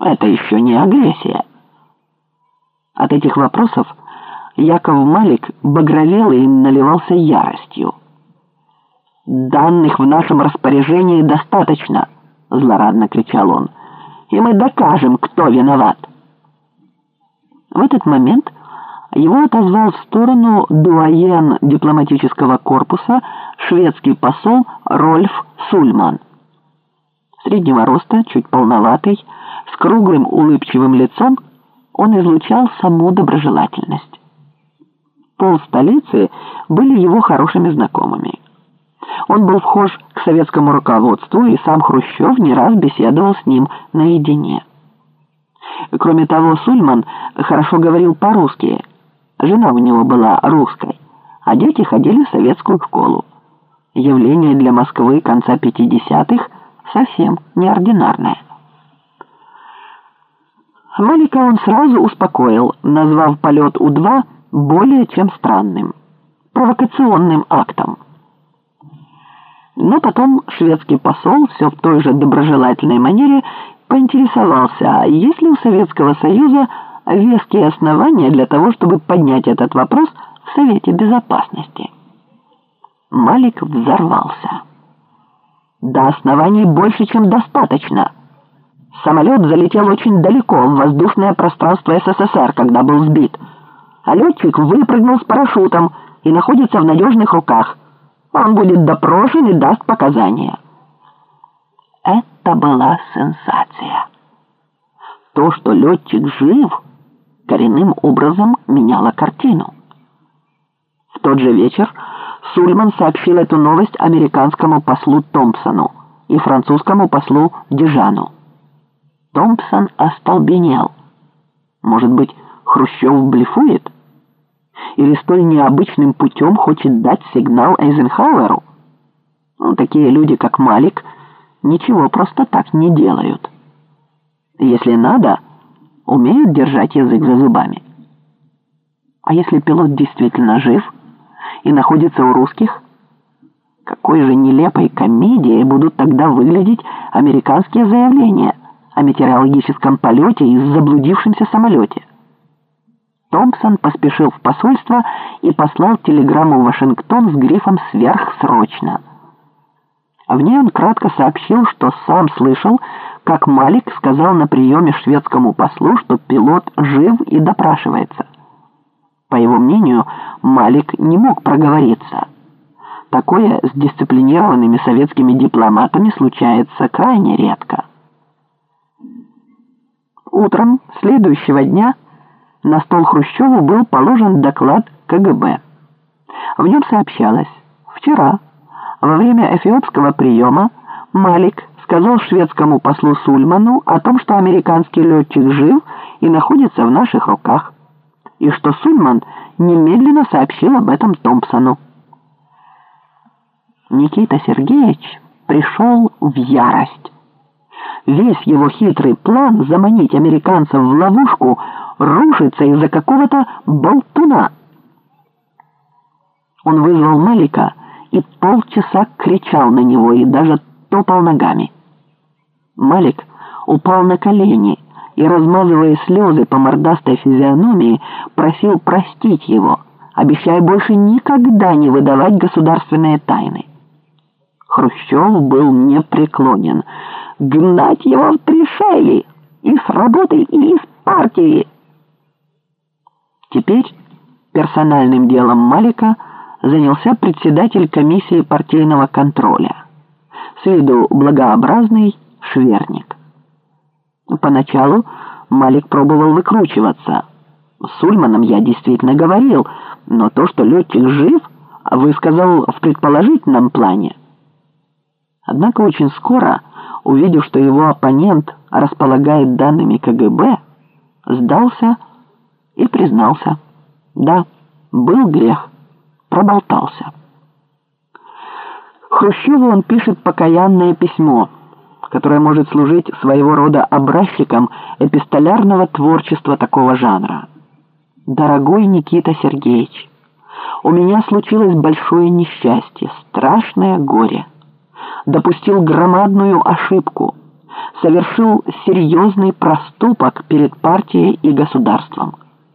Это еще не агрессия. От этих вопросов Яков Малик багровел и наливался яростью. «Данных в нашем распоряжении достаточно», — злорадно кричал он, — «и мы докажем, кто виноват». В этот момент его отозвал в сторону дуаен дипломатического корпуса шведский посол Рольф Сульман. Среднего роста, чуть полноватый, круглым улыбчивым лицом, он излучал саму доброжелательность. Пол столицы были его хорошими знакомыми. Он был вхож к советскому руководству, и сам Хрущев не раз беседовал с ним наедине. Кроме того, Сульман хорошо говорил по-русски. Жена у него была русской, а дети ходили в советскую школу. Явление для Москвы конца 50-х совсем неординарное. Малика он сразу успокоил, назвав полет У-2 более чем странным, провокационным актом. Но потом шведский посол все в той же доброжелательной манере поинтересовался, а есть ли у Советского Союза веские основания для того, чтобы поднять этот вопрос в Совете Безопасности. Малик взорвался. «Да оснований больше, чем достаточно. Самолет залетел очень далеко в воздушное пространство СССР, когда был сбит, а летчик выпрыгнул с парашютом и находится в надежных руках. Он будет допрошен и даст показания». Это была сенсация. То, что летчик жив, коренным образом меняло картину. В тот же вечер Сульман сообщил эту новость американскому послу Томпсону и французскому послу Дежану. Томпсон остолбенел. Может быть, Хрущев блефует? Или столь необычным путем хочет дать сигнал Эйзенхауэру? Ну, такие люди, как Малик, ничего просто так не делают. Если надо, умеют держать язык за зубами. А если пилот действительно жив и находится у русских, какой же нелепой комедией будут тогда выглядеть американские заявления о метеорологическом полете и заблудившемся самолете? Томпсон поспешил в посольство и послал телеграмму в Вашингтон с грифом «Сверхсрочно». В ней он кратко сообщил, что сам слышал, как Малик сказал на приеме шведскому послу, что пилот жив и допрашивается. По его мнению, Малик не мог проговориться. Такое с дисциплинированными советскими дипломатами случается крайне редко. Утром следующего дня на стол Хрущеву был положен доклад КГБ. В нем сообщалось, вчера во время эфиопского приема Малик сказал шведскому послу Сульману о том, что американский летчик жив и находится в наших руках, и что Сульман немедленно сообщил об этом Томпсону. Никита Сергеевич пришел в ярость. Весь его хитрый план заманить американцев в ловушку рушится из-за какого-то болтуна. Он вызвал Малика и полчаса кричал на него и даже топал ногами. Малик упал на колени и, размазывая слезы по мордастой физиономии, просил простить его, обещая больше никогда не выдавать государственные тайны. Хрущев был непреклонен. «Гнать его в пришеи! И с работы, и из партии!» Теперь персональным делом Малика – занялся председатель комиссии партийного контроля. С виду благообразный шверник. Поначалу Малик пробовал выкручиваться. С Ульманом я действительно говорил, но то, что летчик жив, высказал в предположительном плане. Однако очень скоро, увидев, что его оппонент располагает данными КГБ, сдался и признался. Да, был грех проболтался. Хрущеву он пишет покаянное письмо, которое может служить своего рода образчиком эпистолярного творчества такого жанра. «Дорогой Никита Сергеевич, у меня случилось большое несчастье, страшное горе. Допустил громадную ошибку, совершил серьезный проступок перед партией и государством.